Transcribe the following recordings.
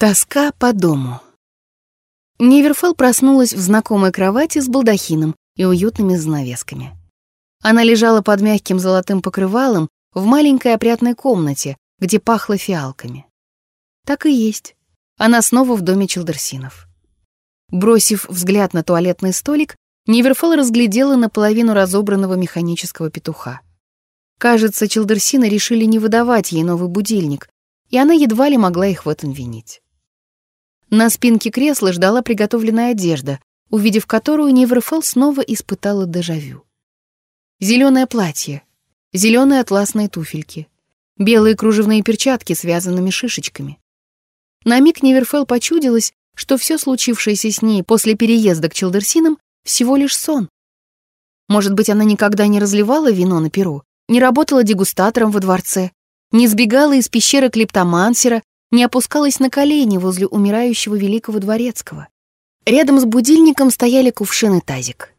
Тоска по дому. Неверфелл проснулась в знакомой кровати с балдахином и уютными занавесками. Она лежала под мягким золотым покрывалом в маленькой опрятной комнате, где пахло фиалками. Так и есть. Она снова в доме Челдерсинов. Бросив взгляд на туалетный столик, Неверфелл разглядела наполовину разобранного механического петуха. Кажется, Челдерсины решили не выдавать ей новый будильник, и она едва ли могла их в этом винить. На спинке кресла ждала приготовленная одежда, увидев которую Неверфелл снова испытала дежавю. Зеленое платье, зеленые атласные туфельки, белые кружевные перчатки с вязаными шишечками. На миг Неверфелл почудилось, что все случившееся с ней после переезда к Челдерсинам всего лишь сон. Может быть, она никогда не разливала вино на перу, не работала дегустатором во дворце, не сбегала из пещеры клептомансера не опускалась на колени возле умирающего великого дворецкого. Рядом с будильником стояли кувшин и тазик.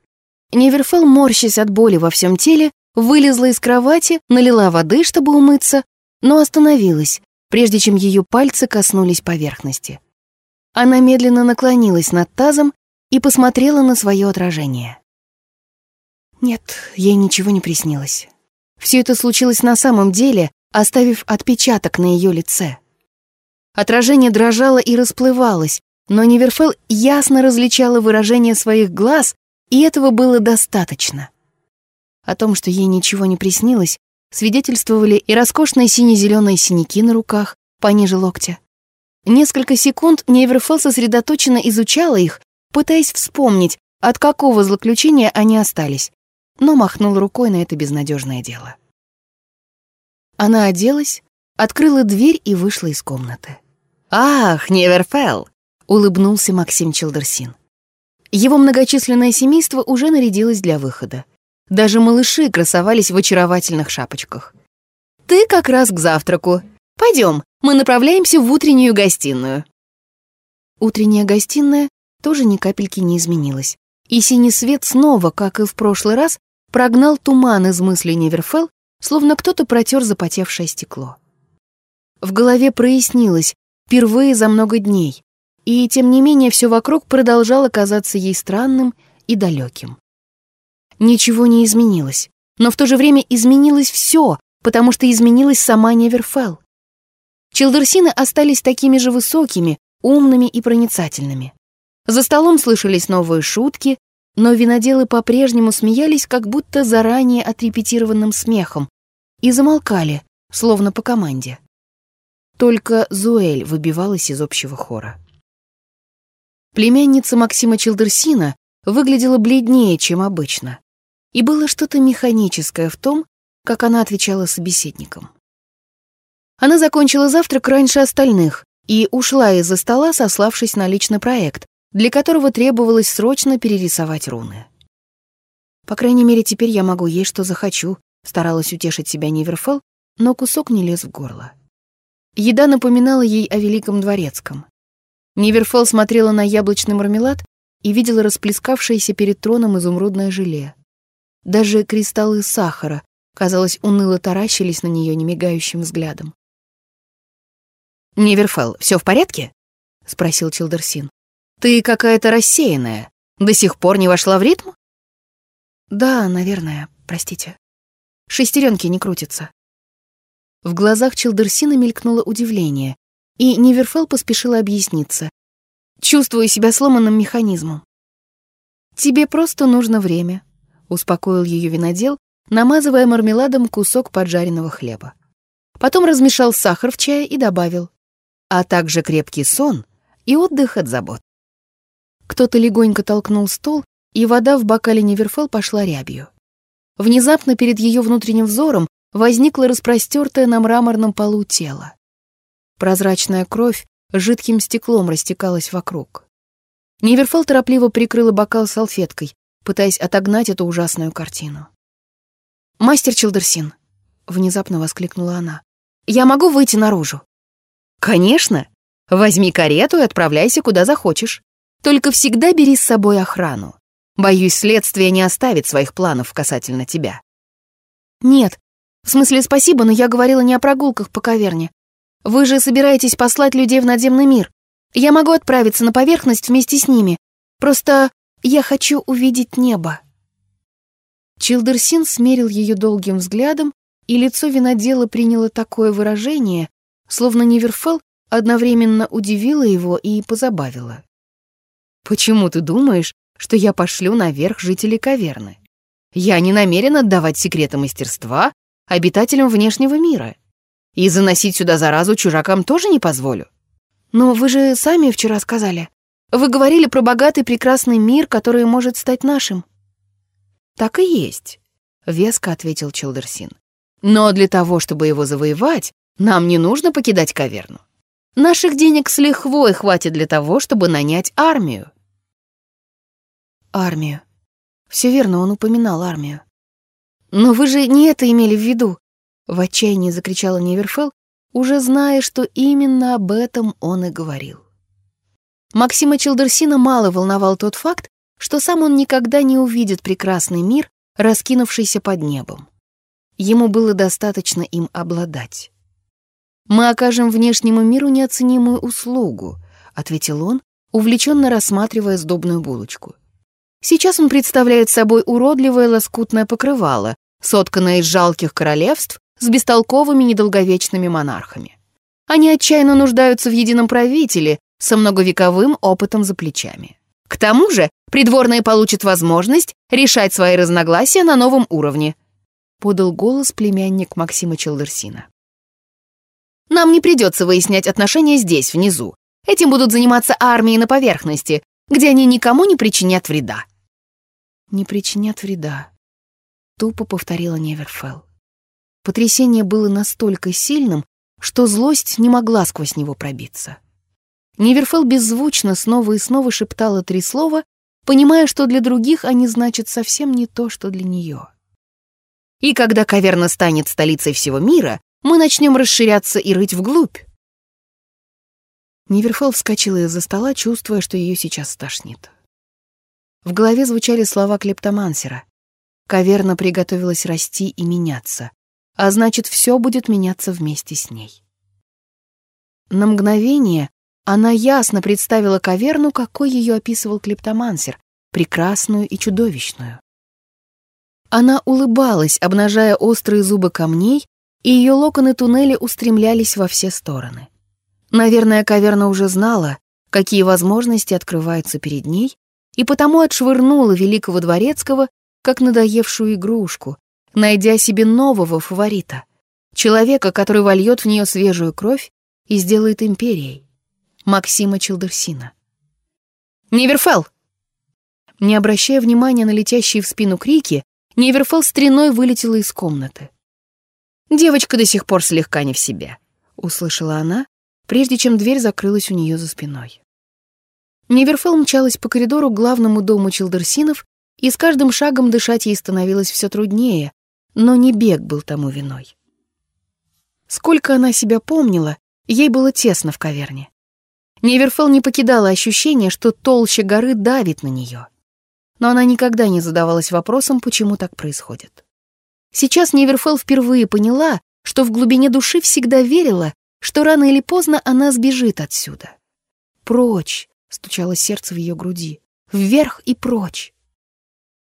Неверфел, морщась от боли во всем теле, вылезла из кровати, налила воды, чтобы умыться, но остановилась, прежде чем ее пальцы коснулись поверхности. Она медленно наклонилась над тазом и посмотрела на свое отражение. Нет, ей ничего не приснилось. Все это случилось на самом деле, оставив отпечаток на ее лице. Отражение дрожало и расплывалось, но Неверфел ясно различала выражение своих глаз, и этого было достаточно. О том, что ей ничего не приснилось, свидетельствовали и роскошные сине-зеленые синяки на руках, пониже локтя. Несколько секунд Неверфел сосредоточенно изучала их, пытаясь вспомнить, от какого злоключения они остались, но махнул рукой на это безнадежное дело. Она оделась, открыла дверь и вышла из комнаты. «Ах, Неверфелл!» — улыбнулся Максим Челдерсин. Его многочисленное семейство уже нарядилось для выхода. Даже малыши красовались в очаровательных шапочках. «Ты как раз к завтраку. Пойдем, мы направляемся в утреннюю гостиную». Утренняя гостиная тоже ни капельки не изменилась. И синий свет снова, как и в прошлый раз, прогнал туман из мыслей Неверфелл, словно кто-то протер запотевшее стекло. В голове прояснилось, впервые за много дней, и тем не менее все вокруг продолжало казаться ей странным и далеким. Ничего не изменилось, но в то же время изменилось все, потому что изменилась сама Неверфелл. Челдерсины остались такими же высокими, умными и проницательными. За столом слышались новые шутки, но виноделы по-прежнему смеялись как будто заранее отрепетированным смехом и замолкали, словно по команде. Только Зуэль выбивалась из общего хора. Племянница Максима Челдерсина выглядела бледнее, чем обычно, и было что-то механическое в том, как она отвечала собеседникам. Она закончила завтрак раньше остальных и ушла из-за стола, сославшись на личный проект, для которого требовалось срочно перерисовать руны. По крайней мере, теперь я могу есть, что захочу, старалась утешить себя Неверфелл, но кусок не лез в горло. Еда напоминала ей о Великом Дворецком. Неверфелл смотрела на яблочный мармелад и видела расплескавшееся перед троном изумрудное желе. Даже кристаллы сахара, казалось, уныло таращились на нее немигающим взглядом. «Неверфелл, все в порядке?» — спросил Чилдерсин. «Ты какая-то рассеянная. До сих пор не вошла в ритм?» «Да, наверное, простите. Шестеренки не крутятся». В глазах Челдерсина мелькнуло удивление, и Неверфелл поспешила объясниться. «Чувствую себя сломанным механизмом». «Тебе просто нужно время», — успокоил ее винодел, намазывая мармеладом кусок поджаренного хлеба. Потом размешал сахар в чае и добавил, а также крепкий сон и отдых от забот. Кто-то легонько толкнул стол, и вода в бокале Неверфелл пошла рябью. Внезапно перед ее внутренним взором возникло распростертое на мраморном полу тело. Прозрачная кровь жидким стеклом растекалась вокруг. Неверфелл торопливо прикрыла бокал салфеткой, пытаясь отогнать эту ужасную картину. «Мастер Чилдерсин!» — внезапно воскликнула она. «Я могу выйти наружу?» «Конечно! Возьми карету и отправляйся куда захочешь. Только всегда бери с собой охрану. Боюсь, следствие не оставит своих планов касательно тебя». «Нет, в смысле, спасибо, но я говорила не о прогулках по каверне. Вы же собираетесь послать людей в надземный мир. Я могу отправиться на поверхность вместе с ними. Просто я хочу увидеть небо». Чилдерсин смерил ее долгим взглядом, и лицо винодела приняло такое выражение, словно Ниверфелл одновременно удивила его и позабавила. «Почему ты думаешь, что я пошлю наверх жителей каверны? Я не намерен отдавать секреты мастерства обитателям внешнего мира. И заносить сюда заразу чужакам тоже не позволю. Но вы же сами вчера сказали. Вы говорили про богатый прекрасный мир, который может стать нашим. Так и есть, веско ответил Челдерсин. Но для того, чтобы его завоевать, нам не нужно покидать каверну. Наших денег с лихвой хватит для того, чтобы нанять армию. Армию. Все верно, он упоминал армию. Но вы же не это имели в виду, в отчаянии закричала Неверфелл, уже зная, что именно об этом он и говорил. Максима Челдерсина мало волновал тот факт, что сам он никогда не увидит прекрасный мир, раскинувшийся под небом. Ему было достаточно им обладать. «Мы окажем внешнему миру неоценимую услугу», — ответил он, увлеченно рассматривая сдобную булочку. Сейчас он представляет собой уродливое лоскутное покрывало, сотканное из жалких королевств с бестолковыми недолговечными монархами. Они отчаянно нуждаются в едином правителе со многовековым опытом за плечами. К тому же придворные получат возможность решать свои разногласия на новом уровне, подал голос племянник Максима Челдерсина. Нам не придется выяснять отношения здесь, внизу. Этим будут заниматься армии на поверхности, где они никому не причинят вреда. Не причинят вреда, тупо повторила Неверфелл. Потрясение было настолько сильным, что злость не могла сквозь него пробиться. Неверфелл беззвучно снова и снова шептала три слова, понимая, что для других они значат совсем не то, что для нее. И когда каверна станет столицей всего мира, мы начнем расширяться и рыть вглубь. Неверфелл вскочила из-за стола, чувствуя, что ее сейчас стошнит. В голове звучали слова клептомансера. Каверна приготовилась расти и меняться а значит, все будет меняться вместе с ней. На мгновение она ясно представила каверну, какой ее описывал клептомансер, прекрасную и чудовищную. Она улыбалась, обнажая острые зубы камней, и ее локоны туннеля устремлялись во все стороны. Наверное, каверна уже знала, какие возможности открываются перед ней, и потому отшвырнула великого дворецкого, как надоевшую игрушку, найдя себе нового фаворита, человека, который вольет в нее свежую кровь и сделает империей, Максима Челдерсина. «Неверфелл!» Не обращая внимания на летящие в спину крики, Неверфелл стреной вылетела из комнаты. «Девочка до сих пор слегка не в себе», — услышала она, прежде чем дверь закрылась у нее за спиной. Неверфелл мчалась по коридору к главному дому Челдерсинов, и с каждым шагом дышать ей становилось все труднее, но не бег был тому виной. Сколько она себя помнила, ей было тесно в каверне. Неверфелл не покидала ощущение, что толща горы давит на нее. Но она никогда не задавалась вопросом, почему так происходит. Сейчас Неверфелл впервые поняла, что в глубине души всегда верила, что рано или поздно она сбежит отсюда. «Прочь!» — стучало сердце в ее груди. «Вверх и прочь!»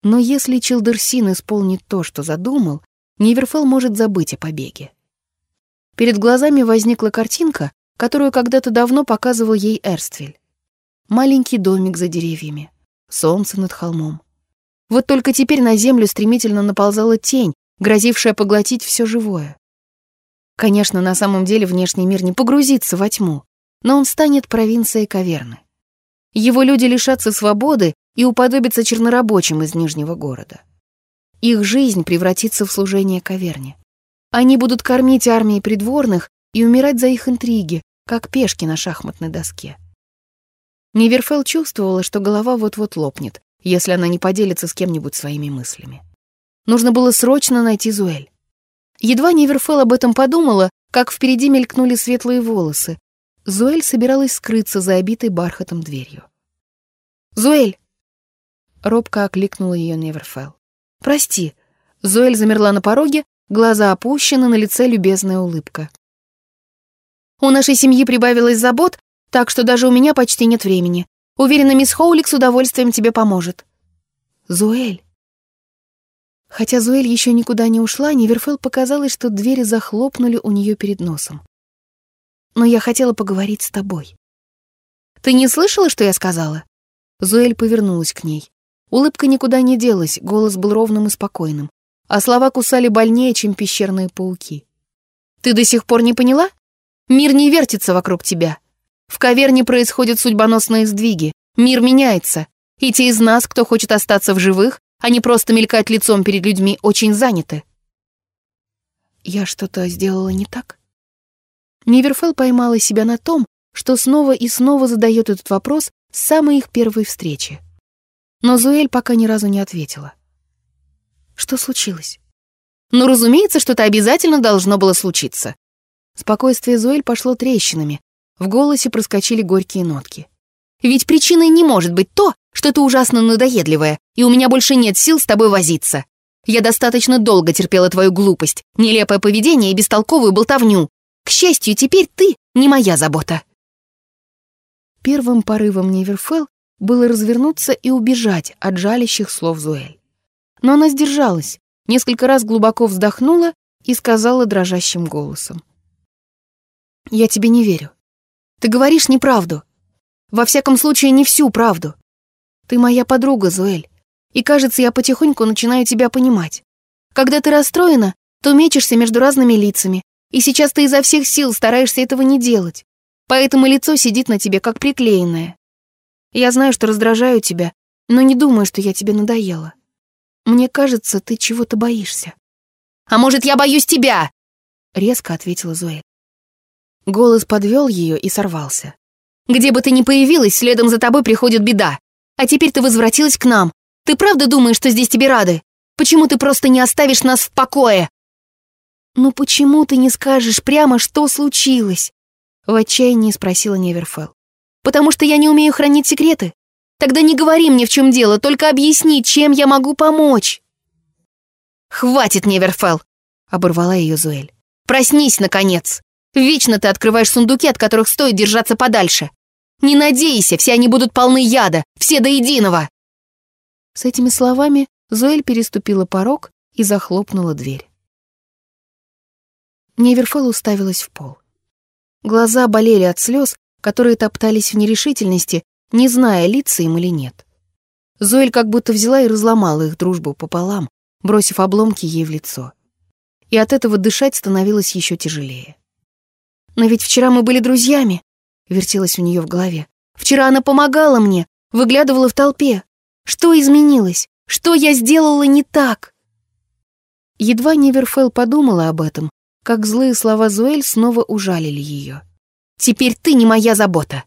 Но если Чилдерсин исполнит то, что задумал, Ниверфелл может забыть о побеге. Перед глазами возникла картинка, которую когда-то давно показывал ей Эрствель. Маленький домик за деревьями, солнце над холмом. Вот только теперь на землю стремительно наползала тень, грозившая поглотить все живое. Конечно, на самом деле внешний мир не погрузится во тьму, но он станет провинцией каверны. Его люди лишатся свободы и уподобятся чернорабочим из Нижнего города. Их жизнь превратится в служение каверне. Они будут кормить армии придворных и умирать за их интриги, как пешки на шахматной доске. Неверфел чувствовала, что голова вот-вот лопнет, если она не поделится с кем-нибудь своими мыслями. Нужно было срочно найти Зуэль. Едва Неверфел об этом подумала, как впереди мелькнули светлые волосы. Зуэль собиралась скрыться за обитой бархатом дверью. «Зуэль!» Робко окликнула ее Неверфелл. «Прости». Зоэль замерла на пороге, глаза опущены, на лице любезная улыбка. «У нашей семьи прибавилось забот, Так что даже у меня почти нет времени. Уверена, мисс Хоулик с удовольствием тебе поможет. Зуэль. Хотя Зуэль еще никуда не ушла, Неверфелл показалось, что двери захлопнули у нее перед носом. Но я хотела поговорить с тобой. Ты не слышала, что я сказала? Зуэль повернулась к ней. Улыбка никуда не делась, голос был ровным и спокойным, а слова кусали больнее, чем пещерные пауки. Ты до сих пор не поняла? Мир не вертится вокруг тебя. В каверне происходят судьбоносные сдвиги. Мир меняется. И те из нас, кто хочет остаться в живых, а не просто мелькать лицом перед людьми, очень заняты. Я что-то сделала не так? Ниверфелл поймала себя на том, что снова и снова задает этот вопрос с самой их первой встречи. Но Зуэль пока ни разу не ответила. Что случилось? Ну, разумеется, что-то обязательно должно было случиться. Спокойствие Зуэль пошло трещинами, в голосе проскочили горькие нотки. Ведь причиной не может быть то, что ты ужасно надоедливая, и у меня больше нет сил с тобой возиться. Я достаточно долго терпела твою глупость, нелепое поведение и бестолковую болтовню. К счастью, теперь ты не моя забота. Первым порывом Неверфелл было развернуться и убежать от жалящих слов Зуэль. Но она сдержалась, несколько раз глубоко вздохнула и сказала дрожащим голосом. «Я тебе не верю. Ты говоришь неправду. Во всяком случае, не всю правду. Ты моя подруга, Зуэль, и, кажется, я потихоньку начинаю тебя понимать. Когда ты расстроена, то мечешься между разными лицами, и сейчас ты изо всех сил стараешься этого не делать. Поэтому лицо сидит на тебе, как приклеенное. Я знаю, что раздражаю тебя, но не думаю, что я тебе надоела. Мне кажется, ты чего-то боишься. «А может, я боюсь тебя?» — резко ответила Зоэль. Голос подвел ее и сорвался. «Где бы ты ни появилась, следом за тобой приходит беда. А теперь ты возвратилась к нам. Ты правда думаешь, что здесь тебе рады? Почему ты просто не оставишь нас в покое?» «Ну почему ты не скажешь прямо, что случилось?» В отчаянии спросила Неверфелл. «Потому что я не умею хранить секреты? Тогда не говори мне, в чем дело, только объясни, чем я могу помочь». «Хватит, Неверфелл!» — оборвала ее Зуэль. «Проснись, наконец! Вечно ты открываешь сундуки, от которых стоит держаться подальше. Не надейся, все они будут полны яда, все до единого!» С этими словами Зуэль переступила порог и захлопнула дверь. Неверфелл уставилась в пол. Глаза болели от слез, которые топтались в нерешительности, не зная, литься им или нет. Зоэль как будто взяла и разломала их дружбу пополам, бросив обломки ей в лицо. И от этого дышать становилось еще тяжелее. «Но ведь вчера мы были друзьями», — вертелось у нее в голове. «Вчера она помогала мне, выглядывала в толпе. Что изменилось? Что я сделала не так?» Едва Неверфелл подумала об этом, как злые слова Зуэль снова ужалили ее. «Теперь ты не моя забота!»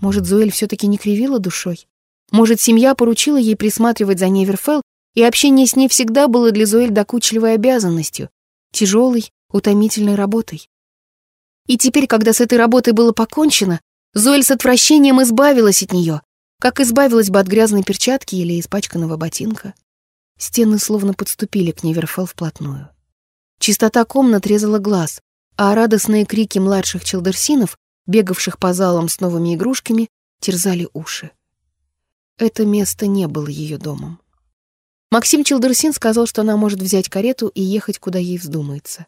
Может, Зуэль все-таки не кривила душой? Может, семья поручила ей присматривать за Неверфелл, и общение с ней всегда было для Зуэль докучливой обязанностью, тяжелой, утомительной работой. И теперь, когда с этой работой было покончено, Зоэль с отвращением избавилась от нее, как избавилась бы от грязной перчатки или испачканного ботинка. Стены словно подступили к Неверфелл вплотную. Чистота комнат резала глаз, а радостные крики младших челдерсинов, бегавших по залам с новыми игрушками, терзали уши. Это место не было ее домом. Максим Челдерсин сказал, что она может взять карету и ехать, куда ей вздумается.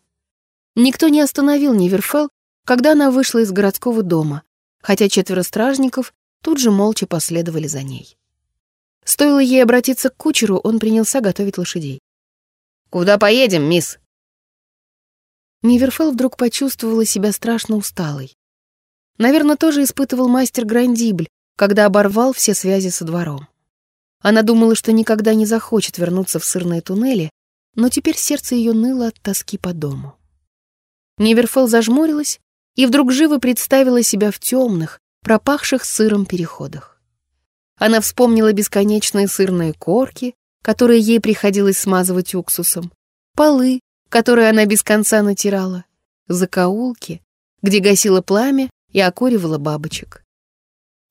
Никто не остановил Неверфелл, когда она вышла из городского дома, хотя четверо стражников тут же молча последовали за ней. Стоило ей обратиться к кучеру, он принялся готовить лошадей. «Куда поедем, мисс?» Ниверфелл вдруг почувствовала себя страшно усталой. Наверное, тоже испытывал мастер Грандибль, когда оборвал все связи со двором. Она думала, что никогда не захочет вернуться в сырные туннели, но теперь сердце ее ныло от тоски по дому. Ниверфелл зажмурилась и вдруг живо представила себя в темных, пропахших сыром переходах. Она вспомнила бесконечные сырные корки, которые ей приходилось смазывать уксусом, полы, которые она без конца натирала, закоулки, где гасила пламя и окуривала бабочек.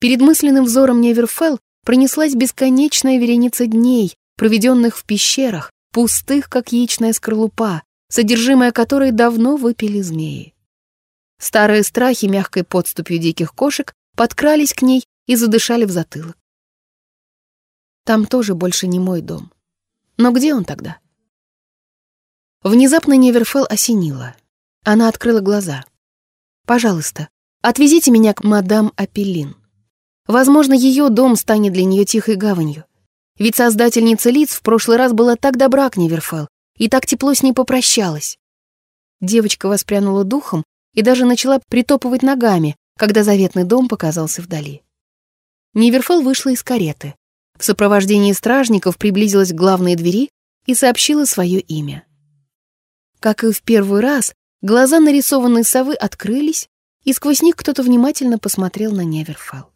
Перед мысленным взором Неверфелл пронеслась бесконечная вереница дней, проведенных в пещерах, пустых, как яичная скорлупа, содержимое которой давно выпили змеи. Старые страхи мягкой подступью диких кошек подкрались к ней и задышали в затылок. Там тоже больше не мой дом. Но где он тогда? Внезапно Неверфелл осенила. Она открыла глаза. «Пожалуйста, отвезите меня к мадам Апеллин. Возможно, ее дом станет для нее тихой гаванью. Ведь создательница лиц в прошлый раз была так добра к Неверфелл и так тепло с ней попрощалась. Девочка воспрянула духом и даже начала притопывать ногами, когда заветный дом показался вдали. Неверфелл вышла из кареты. В сопровождении стражников приблизилась к главной двери и сообщила свое имя. Как и в первый раз, глаза нарисованной совы открылись, и сквозь них кто-то внимательно посмотрел на Неверфелл.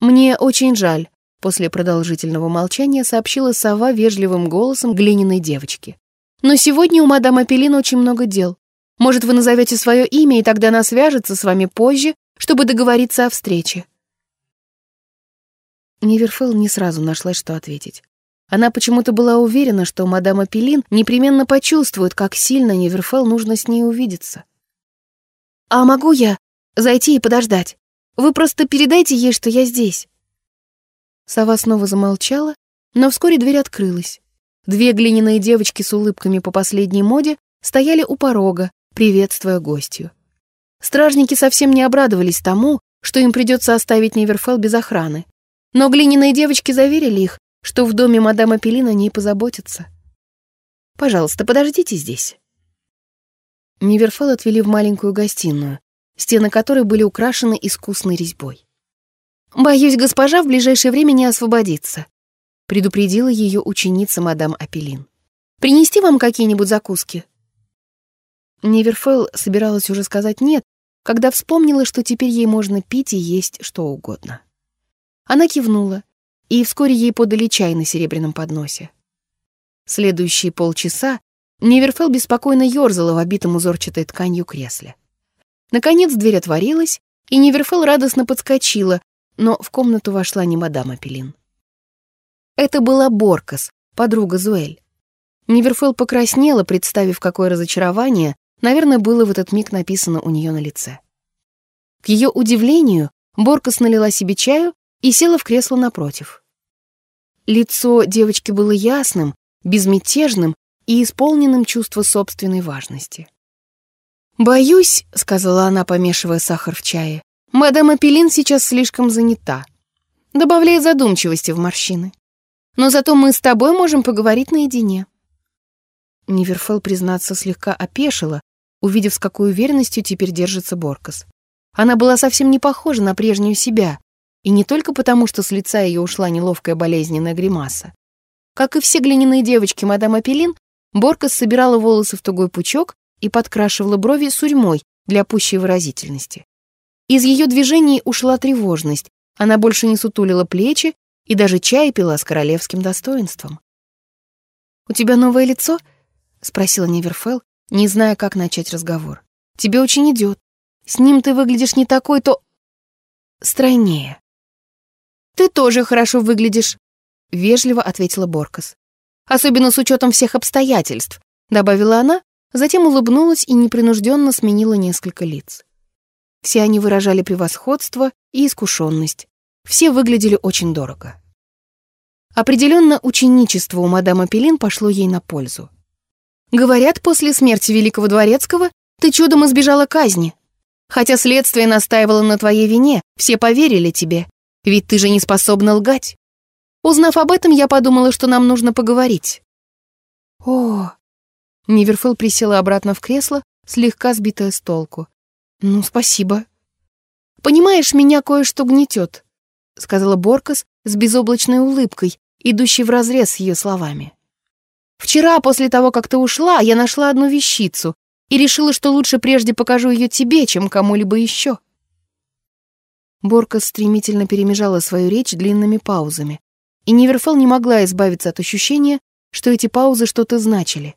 «Мне очень жаль», — после продолжительного молчания сообщила сова вежливым голосом глиняной девочки. «Но сегодня у мадам Апеллин очень много дел. Может, вы назовете свое имя, и тогда она свяжется с вами позже, чтобы договориться о встрече». Неверфелл не сразу нашлась, что ответить. Она почему-то была уверена, что мадам Апеллин непременно почувствует, как сильно Неверфелл нужно с ней увидеться. «А могу я зайти и подождать? Вы просто передайте ей, что я здесь». Сова снова замолчала, но вскоре дверь открылась. Две глиняные девочки с улыбками по последней моде стояли у порога, приветствуя гостью. Стражники совсем не обрадовались тому, что им придется оставить Неверфелл без охраны. Но глиняные девочки заверили их, что в доме мадам Апеллин о ней позаботятся. «Пожалуйста, подождите здесь». Неверфелл отвели в маленькую гостиную, стены которой были украшены искусной резьбой. «Боюсь, госпожа в ближайшее время не освободится», предупредила ее ученица мадам Апеллин. «Принести вам какие-нибудь закуски?» Неверфелл собиралась уже сказать «нет», когда вспомнила, что теперь ей можно пить и есть что угодно. Она кивнула, и вскоре ей подали чай на серебряном подносе. Следующие полчаса Неверфелл беспокойно ёрзала в обитом узорчатой тканью кресле. Наконец дверь отворилась, и Неверфелл радостно подскочила, но в комнату вошла не мадам Апеллин. Это была Боркас, подруга Зуэль. Неверфелл покраснела, представив, какое разочарование, наверное, было в этот миг написано у нее на лице. К ее удивлению, Боркас налила себе чаю и села в кресло напротив. Лицо девочки было ясным, безмятежным и исполненным чувства собственной важности. «Боюсь», — сказала она, помешивая сахар в чае, «мадам Апеллин сейчас слишком занята, добавляя задумчивости в морщины. Но зато мы с тобой можем поговорить наедине». Неверфел, признаться, слегка опешила, увидев, с какой уверенностью теперь держится Боркас. Она была совсем не похожа на прежнюю себя, и не только потому, что с лица ее ушла неловкая болезненная гримаса. Как и все глиняные девочки мадам Апеллин, Боркас собирала волосы в тугой пучок и подкрашивала брови сурьмой для пущей выразительности. Из ее движений ушла тревожность, она больше не сутулила плечи и даже чай пила с королевским достоинством. «У тебя новое лицо?» — спросила Неверфелл, не зная, как начать разговор. «Тебе очень идет. С ним ты выглядишь не такой, то...» «Стройнее». «Ты тоже хорошо выглядишь», — вежливо ответила Боркас. «Особенно с учетом всех обстоятельств», — добавила она, затем улыбнулась и непринужденно сменила несколько лиц. Все они выражали превосходство и искушенность. Все выглядели очень дорого. Определенно, ученичество у мадам Апеллин пошло ей на пользу. «Говорят, после смерти великого дворецкого ты чудом избежала казни. Хотя следствие настаивало на твоей вине, все поверили тебе, ведь ты же не способна лгать. Узнав об этом, я подумала, что нам нужно поговорить. О, Ниверфелл присела обратно в кресло, слегка сбитая с толку. Ну, спасибо. Понимаешь, меня кое-что гнетет, сказала Боркас с безоблачной улыбкой, идущей вразрез с ее словами. Вчера, после того, как ты ушла, я нашла одну вещицу и решила, что лучше прежде покажу ее тебе, чем кому-либо еще. Борка стремительно перемежала свою речь длинными паузами, и Ниверфелл не могла избавиться от ощущения, что эти паузы что-то значили.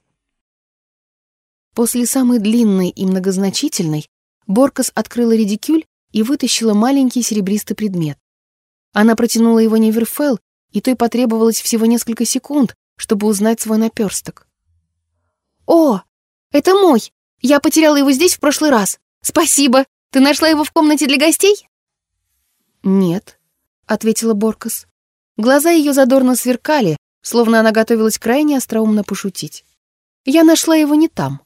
После самой длинной и многозначительной Боркас открыла редикюль и вытащила маленький серебристый предмет. Она протянула его Ниверфелл, и той потребовалось всего несколько секунд, чтобы узнать свой наперсток. «О, это мой! Я потеряла его здесь в прошлый раз. «Спасибо! Ты нашла его в комнате для гостей?» «Нет», — ответила Боркас. Глаза ее задорно сверкали, словно она готовилась крайне остроумно пошутить. «Я нашла его не там».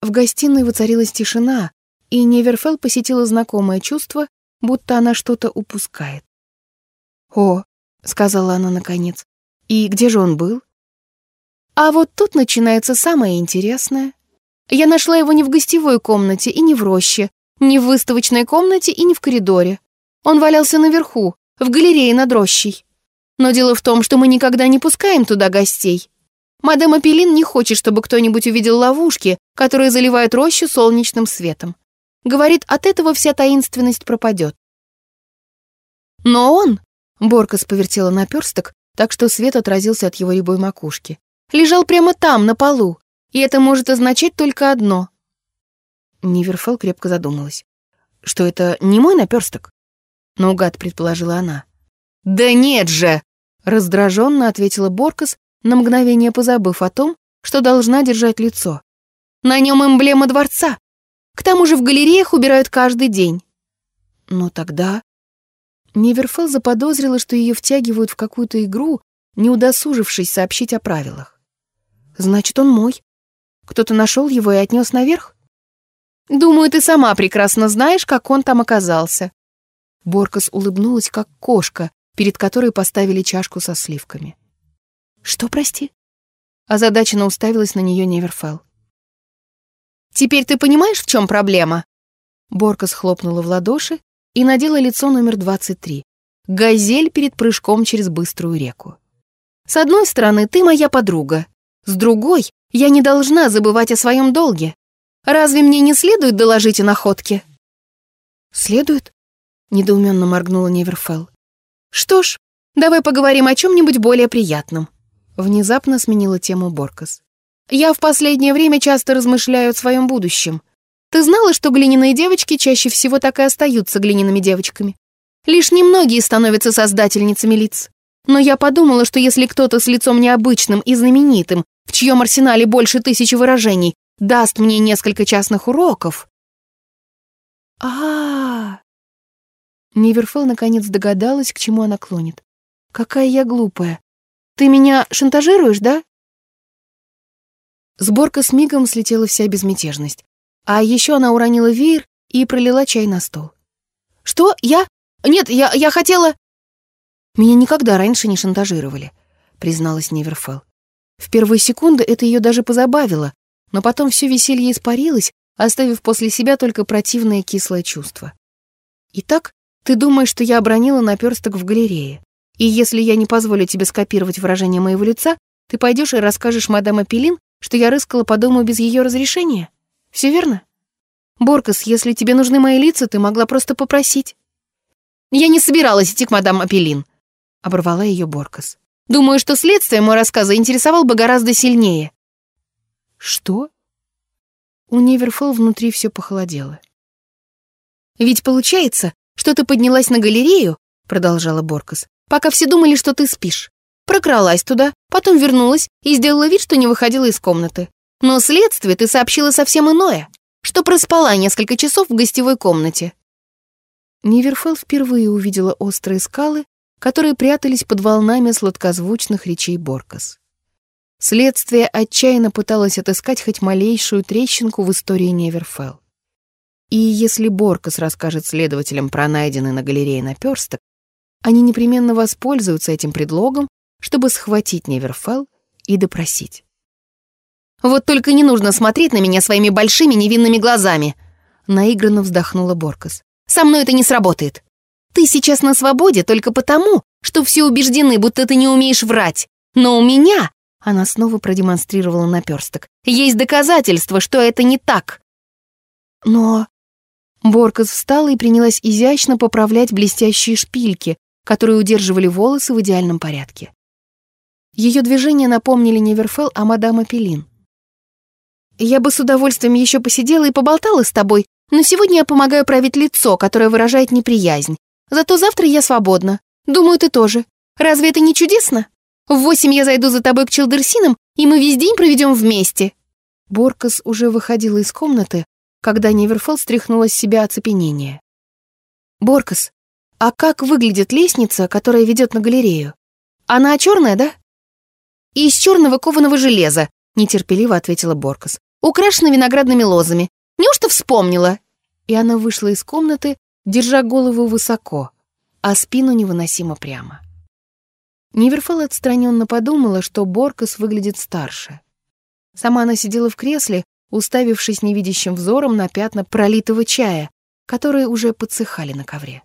В гостиной воцарилась тишина, и Неверфелл посетила знакомое чувство, будто она что-то упускает. «О», — сказала она наконец, — «и где же он был?» А вот тут начинается самое интересное. Я нашла его не в гостевой комнате и не в роще, не в выставочной комнате и не в коридоре. Он валялся наверху, в галерее над рощей. Но дело в том, что мы никогда не пускаем туда гостей. Мадам Апеллин не хочет, чтобы кто-нибудь увидел ловушки, которые заливают рощу солнечным светом. Говорит, от этого вся таинственность пропадет. Но он, Боркас повертела наперсток, так что свет отразился от его рябой макушки, лежал прямо там, на полу, и это может означать только одно. Ниверфелл крепко задумалась. Что это не мой наперсток? Наугад предположила она. «Да нет же!» — раздраженно ответила Боркас, на мгновение позабыв о том, что должна держать лицо. «На нем эмблема дворца, к тому же в галереях убирают каждый день. Но тогда... Неверфелл заподозрила, что ее втягивают в какую-то игру, не удосужившись сообщить о правилах. Значит, он мой. Кто-то нашел его и отнес наверх? Думаю, ты сама прекрасно знаешь, как он там оказался. Боркас улыбнулась, как кошка, перед которой поставили чашку со сливками. Что, прости? Озадаченно уставилась на нее Неверфелл. Теперь ты понимаешь, в чем проблема?» Борка схлопнула в ладоши и надела лицо номер 23. Газель перед прыжком через быструю реку. «С одной стороны, ты моя подруга. С другой, я не должна забывать о своем долге. Разве мне не следует доложить о находке?» «Следует?» — недоуменно моргнула Неверфелл. «Что ж, давай поговорим о чем-нибудь более приятном». Внезапно сменила тему Боркас. Я в последнее время часто размышляю о своем будущем. Ты знала, что глиняные девочки чаще всего так и остаются глиняными девочками? Лишь немногие становятся создательницами лиц. Но я подумала, что если кто-то с лицом необычным и знаменитым, в чьем арсенале больше тысячи выражений, даст мне несколько частных уроков... а а, -а. Ниверфелл наконец догадалась, к чему она клонит. «Какая я глупая. Ты меня шантажируешь, да?» Сборка с мигом слетела вся безмятежность. А еще она уронила веер и пролила чай на стол. «Что? Я? Нет, я, я хотела...» «Меня никогда раньше не шантажировали», — призналась Неверфелл. В первые секунды это ее даже позабавило, но потом все веселье испарилось, оставив после себя только противное кислое чувство. «Итак, ты думаешь, что я обронила наперсток в галерее, и если я не позволю тебе скопировать выражение моего лица, ты пойдешь и расскажешь мадам Апеллин, что я рыскала по дому без ее разрешения? Все верно? Боркас, если тебе нужны мои лица, ты могла просто попросить. Я не собиралась идти к мадам Апеллин, оборвала ее Боркас. Думаю, что следствие мой рассказ заинтересовал бы гораздо сильнее. Что? У Неверфелл внутри все похолодело. Ведь получается, что ты поднялась на галерею, продолжала Боркас, пока все думали, что ты спишь прокралась туда, потом вернулась и сделала вид, что не выходила из комнаты. Но следствие ты сообщила совсем иное, что проспала несколько часов в гостевой комнате. Ниверфелл впервые увидела острые скалы, которые прятались под волнами сладкозвучных речей Боркас. Следствие отчаянно пыталось отыскать хоть малейшую трещинку в истории Неверфелл. И если Боркас расскажет следователям про найденный на галерее наперсток, они непременно воспользуются этим предлогом чтобы схватить Неверфелл и допросить. «Вот только не нужно смотреть на меня своими большими невинными глазами!» Наигранно вздохнула Боркас. «Со мной это не сработает. Ты сейчас на свободе только потому, что все убеждены, будто ты не умеешь врать. Но у меня...» Она снова продемонстрировала наперсток. «Есть доказательства, что это не так!» «Но...» Боркас встала и принялась изящно поправлять блестящие шпильки, которые удерживали волосы в идеальном порядке. Ее движения напомнили Неверфелл о мадам Апеллин. «Я бы с удовольствием еще посидела и поболтала с тобой, но сегодня я помогаю править лицо, которое выражает неприязнь. Зато завтра я свободна. Думаю, ты тоже. Разве это не чудесно? В восемь я зайду за тобой к Челдерсинам, и мы весь день проведем вместе». Боркас уже выходила из комнаты, когда Неверфелл стряхнула с себя оцепенение. «Боркас, а как выглядит лестница, которая ведет на галерею? Она черная, да?» «Из черного кованого железа», — нетерпеливо ответила Боркас. «Украшена виноградными лозами. Неужто вспомнила?» И она вышла из комнаты, держа голову высоко, а спину невыносимо прямо. Ниверфелл отстраненно подумала, что Боркас выглядит старше. Сама она сидела в кресле, уставившись невидящим взором на пятна пролитого чая, которые уже подсыхали на ковре.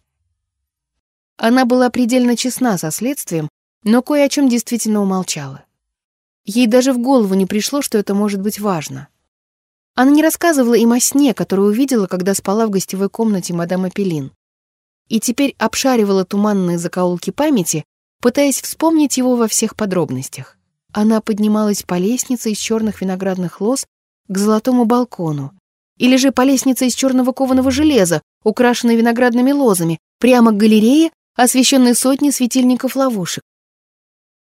Она была предельно честна со следствием, но кое о чем действительно умолчала. Ей даже в голову не пришло, что это может быть важно. Она не рассказывала им о сне, который увидела, когда спала в гостевой комнате мадам Апеллин. И теперь обшаривала туманные закоулки памяти, пытаясь вспомнить его во всех подробностях. Она поднималась по лестнице из черных виноградных лоз к золотому балкону, или же по лестнице из черного кованого железа, украшенной виноградными лозами, прямо к галерее, освещенной сотней светильников-ловушек.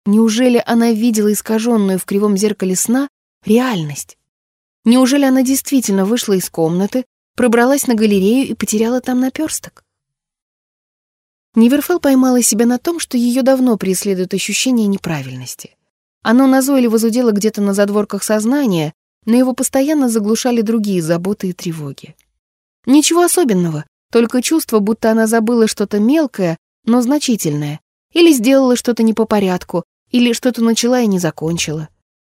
Неужели она видела искаженную в кривом зеркале сна реальность? Неужели она действительно вышла из комнаты, пробралась на галерею и потеряла там наперсток? Ниверфелл поймала себя на том, что ее давно преследует ощущение неправильности. Оно назойливо зудело где-то на задворках сознания, но его постоянно заглушали другие заботы и тревоги. Ничего особенного, только чувство, будто она забыла что-то мелкое, но значительное, или сделала что-то не по порядку, или что-то начала и не закончила.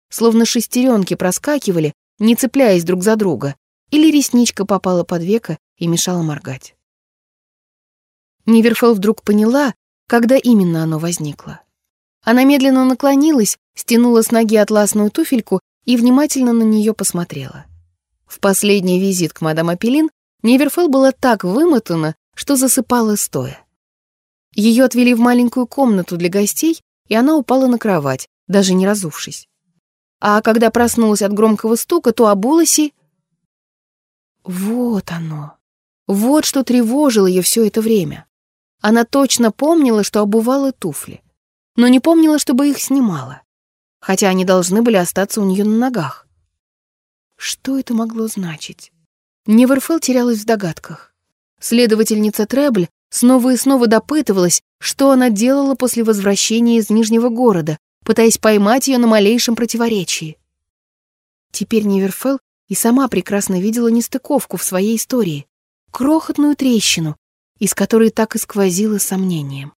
Словно шестеренки проскакивали, не цепляясь друг за друга, или ресничка попала под веко и мешала моргать. Ниверфелл вдруг поняла, когда именно оно возникло. Она медленно наклонилась, стянула с ноги атласную туфельку и внимательно на нее посмотрела. В последний визит к мадам Апеллин Ниверфелл была так вымотана, что засыпала стоя. Ее отвели в маленькую комнату для гостей, и она упала на кровать, даже не разувшись. А когда проснулась от громкого стука, то обулась и... Вот оно. Вот что тревожило ее все это время. Она точно помнила, что обувала туфли, но не помнила, чтобы их снимала, хотя они должны были остаться у нее на ногах. Что это могло значить? Неверфелл терялась в догадках. Следовательница Требль снова и снова допытывалась, что она делала после возвращения из Нижнего города, пытаясь поймать ее на малейшем противоречии. Теперь Неверфелл и сама прекрасно видела нестыковку в своей истории, крохотную трещину, из которой так и сквозило сомнением.